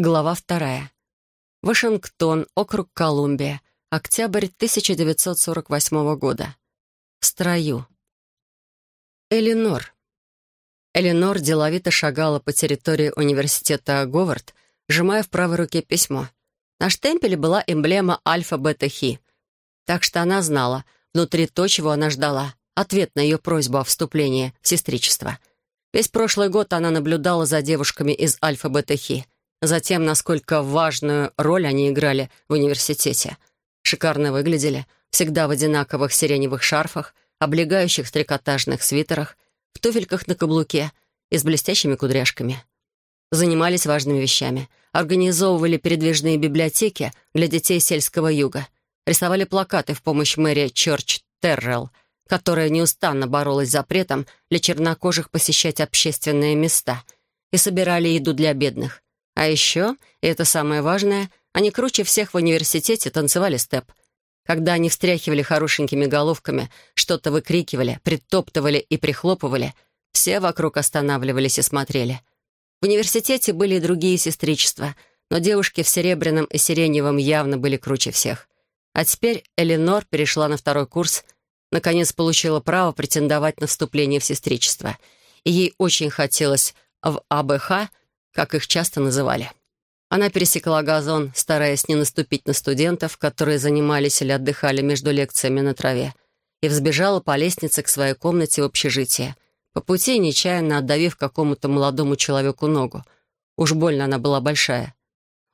Глава вторая. Вашингтон, округ Колумбия. Октябрь 1948 года. В строю. Эленор. Эленор деловито шагала по территории университета Говард, сжимая в правой руке письмо. На штемпеле была эмблема Альфа-Бета-Хи. Так что она знала, внутри то, чего она ждала. Ответ на ее просьбу о вступлении в сестричество. Весь прошлый год она наблюдала за девушками из Альфа-Бета-Хи. Затем, насколько важную роль они играли в университете. Шикарно выглядели, всегда в одинаковых сиреневых шарфах, облегающих трикотажных свитерах, в туфельках на каблуке и с блестящими кудряшками. Занимались важными вещами. Организовывали передвижные библиотеки для детей сельского юга. Рисовали плакаты в помощь мэрии Чорч Террелл, которая неустанно боролась с запретом для чернокожих посещать общественные места, и собирали еду для бедных. А еще, и это самое важное, они круче всех в университете танцевали степ. Когда они встряхивали хорошенькими головками, что-то выкрикивали, притоптывали и прихлопывали, все вокруг останавливались и смотрели. В университете были и другие сестричества, но девушки в серебряном и сиреневом явно были круче всех. А теперь Эленор перешла на второй курс — наконец получила право претендовать на вступление в сестричество. И ей очень хотелось в АБХ, как их часто называли. Она пересекла газон, стараясь не наступить на студентов, которые занимались или отдыхали между лекциями на траве, и взбежала по лестнице к своей комнате в общежитии, по пути нечаянно отдавив какому-то молодому человеку ногу. Уж больно она была большая.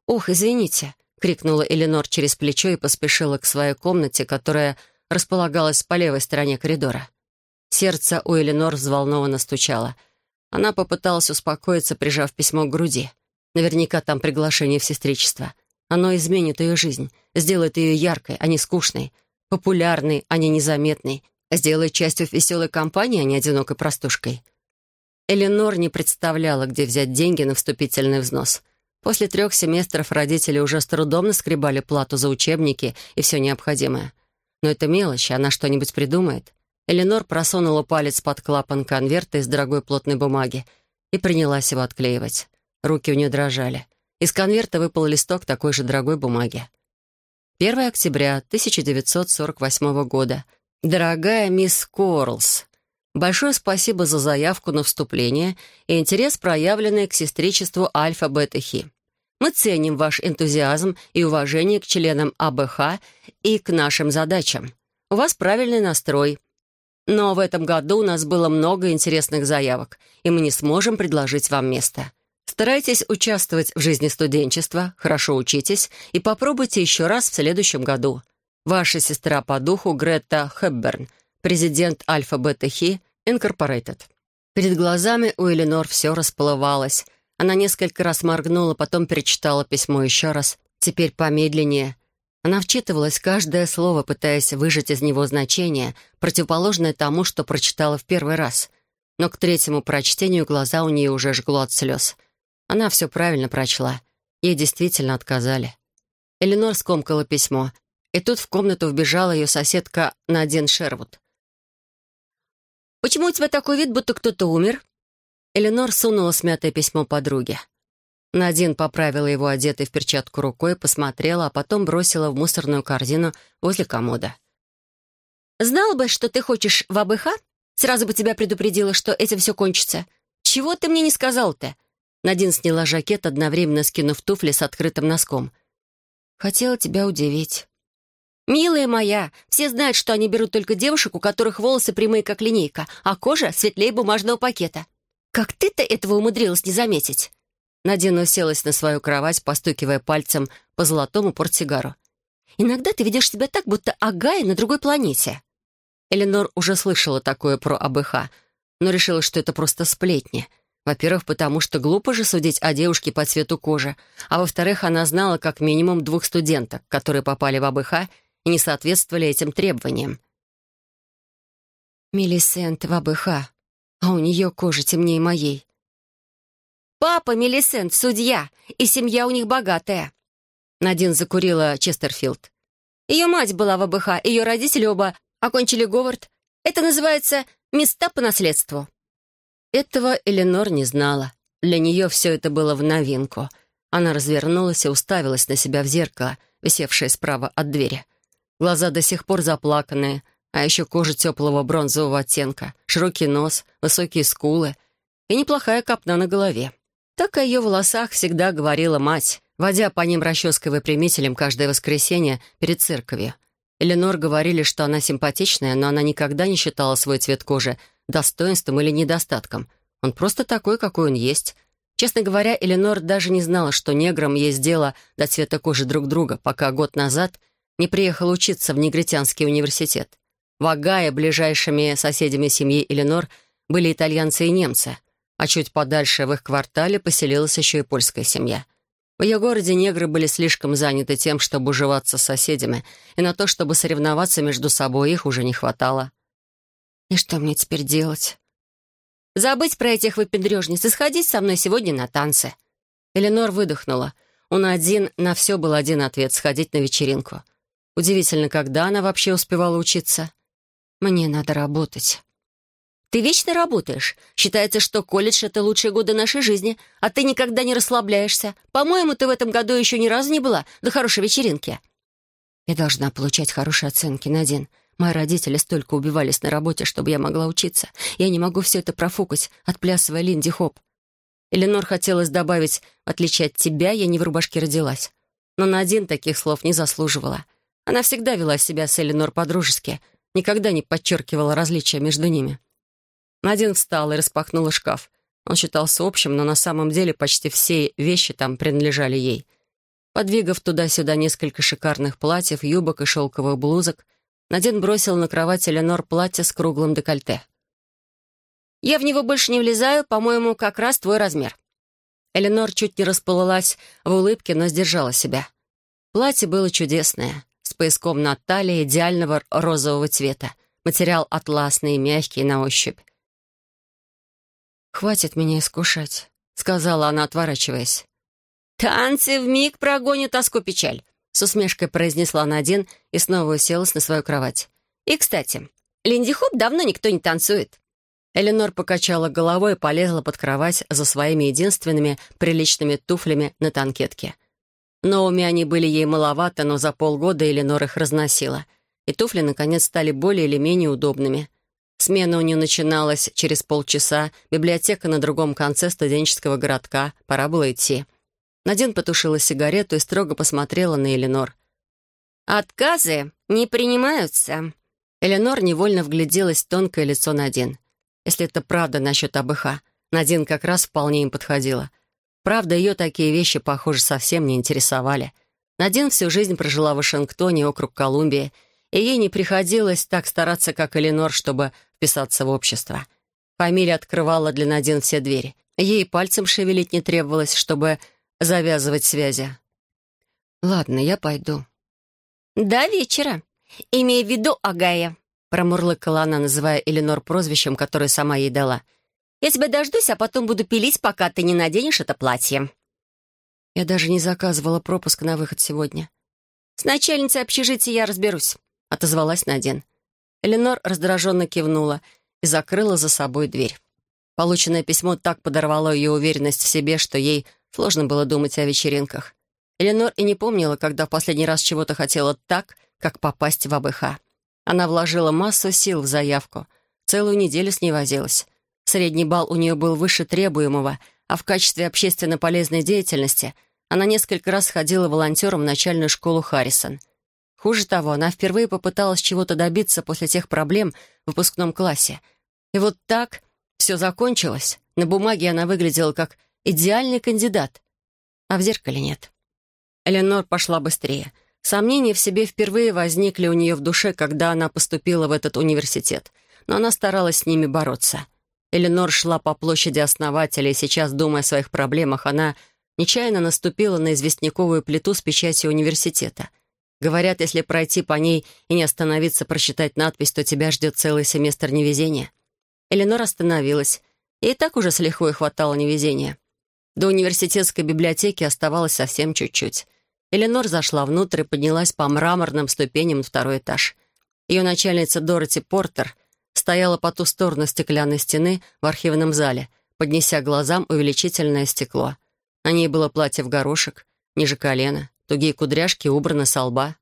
«Ох, извините!» — крикнула Эленор через плечо и поспешила к своей комнате, которая располагалась по левой стороне коридора. Сердце у Эленор взволнованно стучало. Она попыталась успокоиться, прижав письмо к груди. Наверняка там приглашение в сестричество. Оно изменит ее жизнь, сделает ее яркой, а не скучной, популярной, а не незаметной, сделает частью веселой компании, а не одинокой простушкой. Эленор не представляла, где взять деньги на вступительный взнос. После трех семестров родители уже с трудом наскребали плату за учебники и все необходимое — но это мелочь, она что-нибудь придумает. Эленор просунула палец под клапан конверта из дорогой плотной бумаги и принялась его отклеивать. Руки у нее дрожали. Из конверта выпал листок такой же дорогой бумаги. 1 октября 1948 года. Дорогая мисс Корлс, большое спасибо за заявку на вступление и интерес, проявленный к сестричеству Альфа-Бета-Хи. Мы ценим ваш энтузиазм и уважение к членам АБХ и к нашим задачам. У вас правильный настрой. Но в этом году у нас было много интересных заявок, и мы не сможем предложить вам место. Старайтесь участвовать в жизни студенчества, хорошо учитесь и попробуйте еще раз в следующем году. Ваша сестра по духу Грета Хэбберн, президент Альфа-Бета Хи, Инкорпорейтед. Перед глазами у Эленор все расплывалось, она несколько раз моргнула, потом перечитала письмо еще раз, теперь помедленнее. Она вчитывалась каждое слово, пытаясь выжать из него значение, противоположное тому, что прочитала в первый раз. Но к третьему прочтению глаза у нее уже жгло от слез. Она все правильно прочла. Ей действительно отказали. Эленор скомкала письмо, и тут в комнату вбежала ее соседка Надин Шервуд. «Почему у тебя такой вид, будто кто-то умер?» Эленор сунула смятое письмо подруге. Надин поправила его одетой в перчатку рукой, посмотрела, а потом бросила в мусорную корзину возле комода. «Знала бы, что ты хочешь в АБХ, сразу бы тебя предупредила, что этим все кончится. Чего ты мне не сказал-то?» Надин сняла жакет, одновременно скинув туфли с открытым носком. «Хотела тебя удивить». «Милая моя, все знают, что они берут только девушек, у которых волосы прямые, как линейка, а кожа светлее бумажного пакета. «Как ты-то этого умудрилась не заметить?» Надина уселась на свою кровать, постукивая пальцем по золотому портсигару. «Иногда ты ведешь себя так, будто Агая на другой планете». Эленор уже слышала такое про АБХ, но решила, что это просто сплетни. Во-первых, потому что глупо же судить о девушке по цвету кожи, а во-вторых, она знала как минимум двух студенток, которые попали в АБХ и не соответствовали этим требованиям. «Мелисент в АБХ», а у нее кожа темнее моей. «Папа Мелисент, судья, и семья у них богатая». Надин закурила Честерфилд. Ее мать была в АБХ, ее родители оба окончили Говард. Это называется «места по наследству». Этого Эленор не знала. Для нее все это было в новинку. Она развернулась и уставилась на себя в зеркало, висевшее справа от двери. Глаза до сих пор заплаканные, а еще кожа теплого бронзового оттенка, широкий нос, высокие скулы и неплохая копна на голове. Так о ее волосах всегда говорила мать, водя по ним расческой выпрямителем каждое воскресенье перед церковью. Эленор говорили, что она симпатичная, но она никогда не считала свой цвет кожи достоинством или недостатком. Он просто такой, какой он есть. Честно говоря, Эленор даже не знала, что неграм есть дело до цвета кожи друг друга, пока год назад не приехала учиться в Негритянский университет. В Агае ближайшими соседями семьи Эленор были итальянцы и немцы, а чуть подальше в их квартале поселилась еще и польская семья. В ее городе негры были слишком заняты тем, чтобы уживаться с соседями, и на то, чтобы соревноваться между собой, их уже не хватало. «И что мне теперь делать?» «Забыть про этих выпендрежниц и сходить со мной сегодня на танцы». Эленор выдохнула. Он один на все был один ответ — сходить на вечеринку. Удивительно, когда она вообще успевала учиться. «Мне надо работать». «Ты вечно работаешь. Считается, что колледж — это лучшие годы нашей жизни, а ты никогда не расслабляешься. По-моему, ты в этом году еще ни разу не была до хорошей вечеринки». «Я должна получать хорошие оценки, Надин. Мои родители столько убивались на работе, чтобы я могла учиться. Я не могу все это профукать, отплясывая Линди-хоп». Эленор хотелось добавить, в отличие от тебя, я не в рубашке родилась. Но на один таких слов не заслуживала. Она всегда вела себя с Эленор по-дружески, никогда не подчеркивала различия между ними. Надин встала и распахнула шкаф. Он считался общим, но на самом деле почти все вещи там принадлежали ей. Подвигав туда-сюда несколько шикарных платьев, юбок и шелковых блузок, Надин бросил на кровать Эленор платье с круглым декольте. «Я в него больше не влезаю, по-моему, как раз твой размер». Эленор чуть не расплылась в улыбке, но сдержала себя. Платье было чудесное, с пояском на талии идеального розового цвета. Материал атласный, мягкий на ощупь. «Хватит меня искушать», — сказала она, отворачиваясь. «Танцы вмиг прогонят тоску печаль», — с усмешкой произнесла Надин и снова уселась на свою кровать. «И, кстати, линди-хоп давно никто не танцует». Эленор покачала головой и полезла под кровать за своими единственными приличными туфлями на танкетке. Новыми они были ей маловато, но за полгода Эленор их разносила, и туфли, наконец, стали более или менее удобными. Смена у нее начиналась через полчаса, библиотека на другом конце студенческого городка, пора было идти. Надин потушила сигарету и строго посмотрела на Эленор. «Отказы не принимаются». Эленор невольно вгляделась в тонкое лицо Надин. Если это правда насчет АБХ, Надин как раз вполне им подходила. Правда, ее такие вещи, похоже, совсем не интересовали. Надин всю жизнь прожила в Вашингтоне, округ Колумбии, и ей не приходилось так стараться, как Эленор, чтобы вписаться в общество. Фамилия открывала для Надин все двери. Ей пальцем шевелить не требовалось, чтобы завязывать связи. «Ладно, я пойду». «До вечера. Имей в виду, Агая», — промурлыкала она, называя Эленор прозвищем, которое сама ей дала. «Я тебя дождусь, а потом буду пилить, пока ты не наденешь это платье». Я даже не заказывала пропуск на выход сегодня. «С начальницей общежития я разберусь отозвалась Надин. Эленор раздраженно кивнула и закрыла за собой дверь. Полученное письмо так подорвало ее уверенность в себе, что ей сложно было думать о вечеринках. Эленор и не помнила, когда в последний раз чего-то хотела так, как попасть в АБХ. Она вложила массу сил в заявку. Целую неделю с ней возилась. Средний балл у нее был выше требуемого, а в качестве общественно полезной деятельности она несколько раз ходила волонтером в начальную школу Харрисон — Хуже того, она впервые попыталась чего-то добиться после тех проблем в выпускном классе. И вот так все закончилось. На бумаге она выглядела как идеальный кандидат, а в зеркале нет. Эленор пошла быстрее. Сомнения в себе впервые возникли у нее в душе, когда она поступила в этот университет, но она старалась с ними бороться. Эленор шла по площади основателя, и сейчас, думая о своих проблемах, она нечаянно наступила на известняковую плиту с печатью университета — Говорят, если пройти по ней и не остановиться прочитать надпись, то тебя ждет целый семестр невезения. Эленор остановилась. и так уже с лихвой хватало невезения. До университетской библиотеки оставалось совсем чуть-чуть. Эленор зашла внутрь и поднялась по мраморным ступеням на второй этаж. Ее начальница Дороти Портер стояла по ту сторону стеклянной стены в архивном зале, поднеся глазам увеличительное стекло. На ней было платье в горошек, ниже колена, тугие кудряшки убраны со лба.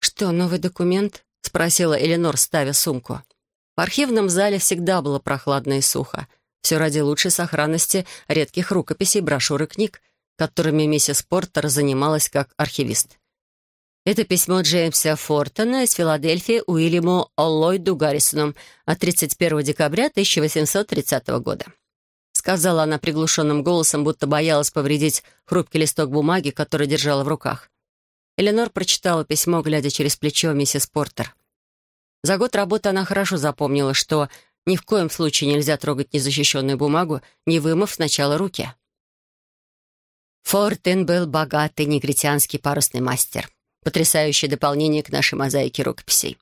«Что, новый документ?» — спросила Эленор, ставя сумку. В архивном зале всегда было прохладно и сухо. Все ради лучшей сохранности редких рукописей, брошюр и книг, которыми миссис Портер занималась как архивист. Это письмо Джеймса Фортона из Филадельфии Уильяму Оллойду Гаррисону от 31 декабря 1830 года. Сказала она приглушенным голосом, будто боялась повредить хрупкий листок бумаги, который держала в руках. Эленор прочитала письмо, глядя через плечо миссис Портер. За год работы она хорошо запомнила, что ни в коем случае нельзя трогать незащищенную бумагу, не вымыв сначала руки. Фортен был богатый негритянский парусный мастер. Потрясающее дополнение к нашей мозаике рукописей.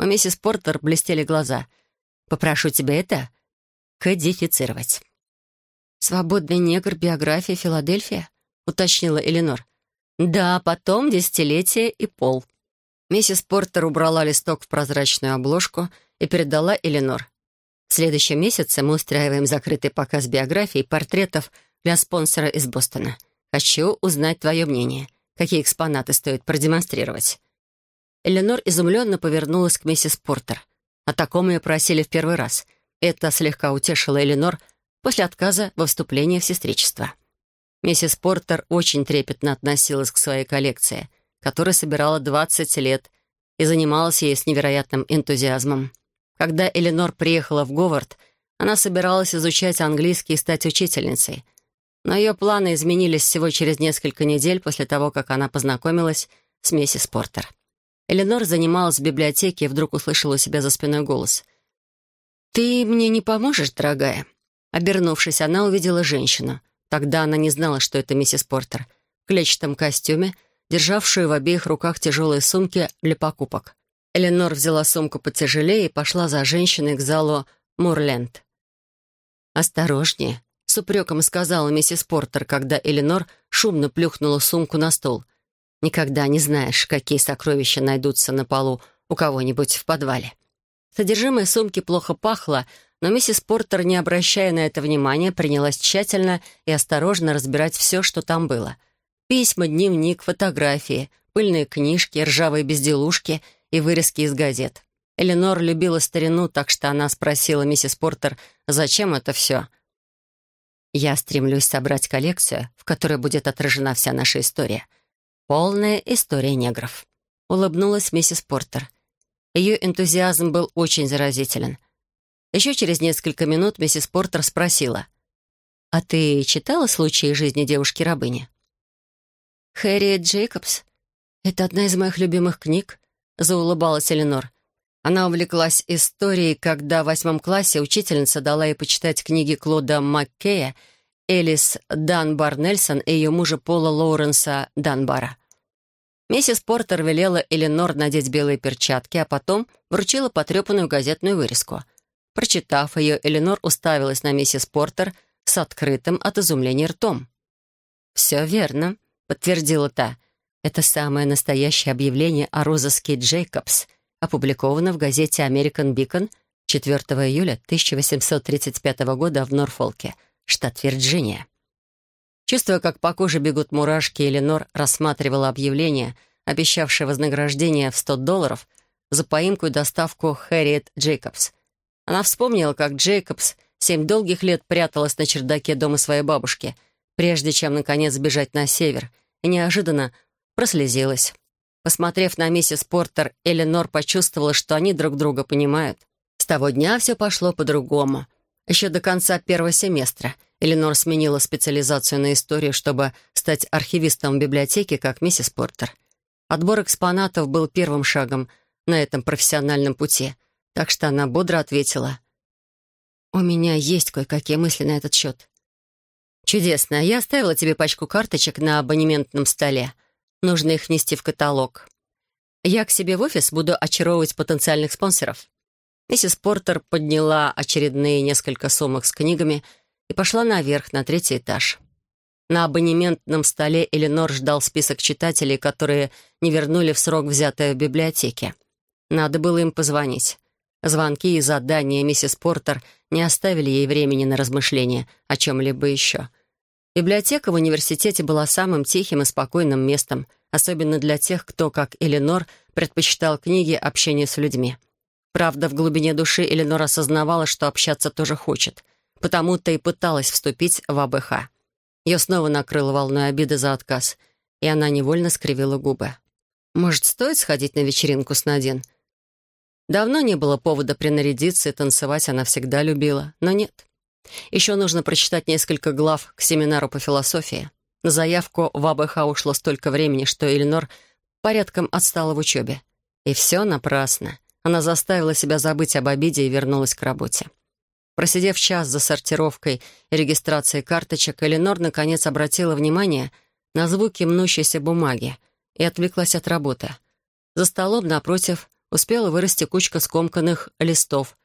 У миссис Портер блестели глаза. «Попрошу тебя это кодифицировать». «Свободный негр. Биография. Филадельфия?» — уточнила Эленор. «Да, потом десятилетие и пол». Миссис Портер убрала листок в прозрачную обложку и передала Эленор. «В следующем месяце мы устраиваем закрытый показ биографий и портретов для спонсора из Бостона. Хочу узнать твое мнение какие экспонаты стоит продемонстрировать. Эленор изумленно повернулась к миссис Портер. О таком ее просили в первый раз. Это слегка утешило Эленор после отказа во вступлении в сестричество. Миссис Портер очень трепетно относилась к своей коллекции, которая собирала 20 лет и занималась ей с невероятным энтузиазмом. Когда Эленор приехала в Говард, она собиралась изучать английский и стать учительницей — но ее планы изменились всего через несколько недель после того, как она познакомилась с миссис Портер. Эленор занималась в библиотеке и вдруг услышала у себя за спиной голос. «Ты мне не поможешь, дорогая?» Обернувшись, она увидела женщину. Тогда она не знала, что это миссис Портер. В клетчатом костюме, державшую в обеих руках тяжелые сумки для покупок. Эленор взяла сумку потяжелее и пошла за женщиной к залу Мурленд. «Осторожнее», с упреком сказала миссис Портер, когда Эленор шумно плюхнула сумку на стол. «Никогда не знаешь, какие сокровища найдутся на полу у кого-нибудь в подвале». Содержимое сумки плохо пахло, но миссис Портер, не обращая на это внимания, принялась тщательно и осторожно разбирать все, что там было. Письма, дневник, фотографии, пыльные книжки, ржавые безделушки и вырезки из газет. Эленор любила старину, так что она спросила миссис Портер, зачем это все — я стремлюсь собрать коллекцию, в которой будет отражена вся наша история. Полная история негров. Улыбнулась миссис Портер. Ее энтузиазм был очень заразителен. Еще через несколько минут миссис Портер спросила. «А ты читала случаи жизни девушки-рабыни?» «Хэрриет Джейкобс. Это одна из моих любимых книг», — заулыбалась Эленор. Она увлеклась историей, когда в восьмом классе учительница дала ей почитать книги Клода Маккея Элис Данбар Нельсон и ее мужа Пола Лоуренса Данбара. Миссис Портер велела Эленор надеть белые перчатки, а потом вручила потрепанную газетную вырезку. Прочитав ее, Эленор уставилась на миссис Портер с открытым от изумления ртом. «Все верно», — подтвердила та. «Это самое настоящее объявление о розыске Джейкобс», опубликовано в газете «Американ Бикон» 4 июля 1835 года в Норфолке, штат Вирджиния. Чувствуя, как по коже бегут мурашки, Эленор рассматривала объявление, обещавшее вознаграждение в 100 долларов за поимку и доставку Хэрриет Джейкобс. Она вспомнила, как Джейкобс семь долгих лет пряталась на чердаке дома своей бабушки, прежде чем, наконец, сбежать на север, и неожиданно прослезилась. Посмотрев на миссис Портер, Эленор почувствовала, что они друг друга понимают. С того дня все пошло по-другому. Еще до конца первого семестра Эленор сменила специализацию на историю, чтобы стать архивистом в библиотеке, как миссис Портер. Отбор экспонатов был первым шагом на этом профессиональном пути, так что она бодро ответила. «У меня есть кое-какие мысли на этот счет». «Чудесно. Я оставила тебе пачку карточек на абонементном столе. Нужно их внести в каталог. Я к себе в офис буду очаровывать потенциальных спонсоров». Миссис Портер подняла очередные несколько сумок с книгами и пошла наверх, на третий этаж. На абонементном столе Эленор ждал список читателей, которые не вернули в срок взятое в библиотеке. Надо было им позвонить. Звонки и задания миссис Портер не оставили ей времени на размышления о чем-либо еще — Библиотека в университете была самым тихим и спокойным местом, особенно для тех, кто, как Эленор, предпочитал книги общению с людьми. Правда, в глубине души Эленор осознавала, что общаться тоже хочет, потому-то и пыталась вступить в АБХ. Ее снова накрыла волной обиды за отказ, и она невольно скривила губы. «Может, стоит сходить на вечеринку с Надин?» Давно не было повода принарядиться и танцевать она всегда любила, но нет. Еще нужно прочитать несколько глав к семинару по философии. На заявку в АБХ ушло столько времени, что Эленор порядком отстала в учебе. И все напрасно. Она заставила себя забыть об обиде и вернулась к работе. Просидев час за сортировкой и регистрацией карточек, Эленор наконец обратила внимание на звуки мнущейся бумаги и отвлеклась от работы. За столом напротив успела вырасти кучка скомканных листов.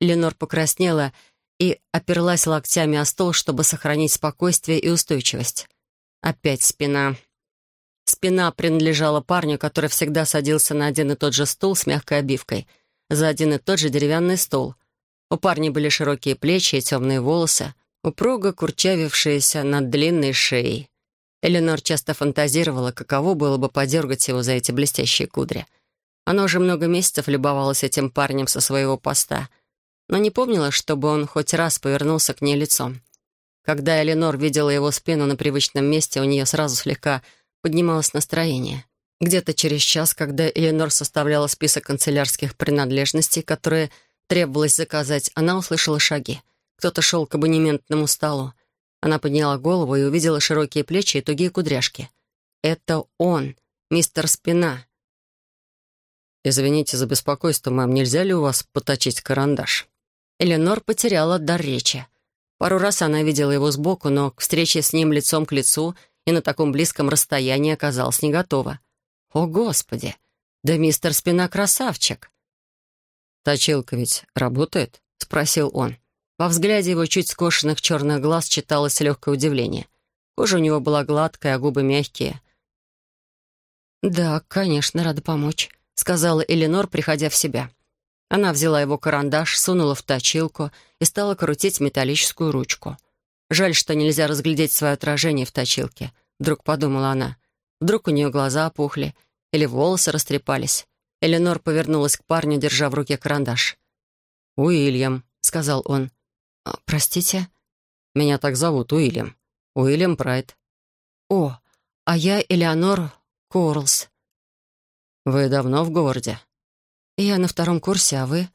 Ленор покраснела и оперлась локтями о стол, чтобы сохранить спокойствие и устойчивость. Опять спина. Спина принадлежала парню, который всегда садился на один и тот же стул с мягкой обивкой, за один и тот же деревянный стол. У парня были широкие плечи и темные волосы, упруго курчавившиеся над длинной шеей. Эленор часто фантазировала, каково было бы подергать его за эти блестящие кудри — она уже много месяцев любовалась этим парнем со своего поста, но не помнила, чтобы он хоть раз повернулся к ней лицом. Когда Эленор видела его спину на привычном месте, у нее сразу слегка поднималось настроение. Где-то через час, когда Эленор составляла список канцелярских принадлежностей, которые требовалось заказать, она услышала шаги. Кто-то шел к абонементному столу. Она подняла голову и увидела широкие плечи и тугие кудряшки. Это он, мистер Спина. «Извините за беспокойство, мэм, нельзя ли у вас поточить карандаш?» Эленор потеряла дар речи. Пару раз она видела его сбоку, но к встрече с ним лицом к лицу и на таком близком расстоянии оказалась не готова. «О, Господи! Да мистер Спина красавчик!» «Точилка ведь работает?» — спросил он. Во взгляде его чуть скошенных черных глаз читалось легкое удивление. Кожа у него была гладкая, а губы мягкие. «Да, конечно, рада помочь», сказала Эленор, приходя в себя. Она взяла его карандаш, сунула в точилку и стала крутить металлическую ручку. Жаль, что нельзя разглядеть свое отражение в точилке, вдруг подумала она. Вдруг у нее глаза опухли или волосы растрепались. Эленор повернулась к парню, держа в руке карандаш. «Уильям», — сказал он. «А, «Простите?» «Меня так зовут, Уильям. Уильям Прайд». «О, а я Элеонор Корлс. «Вы давно в городе?» «Я на втором курсе, а вы?»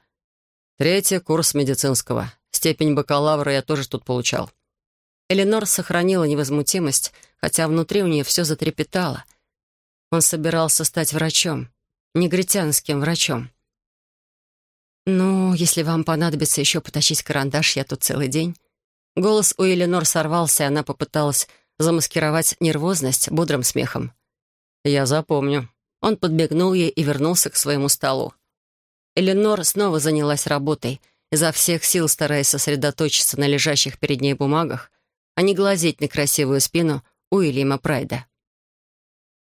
«Третий курс медицинского. Степень бакалавра я тоже тут получал». Эленор сохранила невозмутимость, хотя внутри у нее все затрепетало. Он собирался стать врачом, негритянским врачом. «Ну, если вам понадобится еще потащить карандаш, я тут целый день». Голос у Эленор сорвался, и она попыталась замаскировать нервозность бодрым смехом. «Я запомню», он подбегнул ей и вернулся к своему столу. Эленор снова занялась работой, изо всех сил стараясь сосредоточиться на лежащих перед ней бумагах, а не глазеть на красивую спину Уильяма Прайда.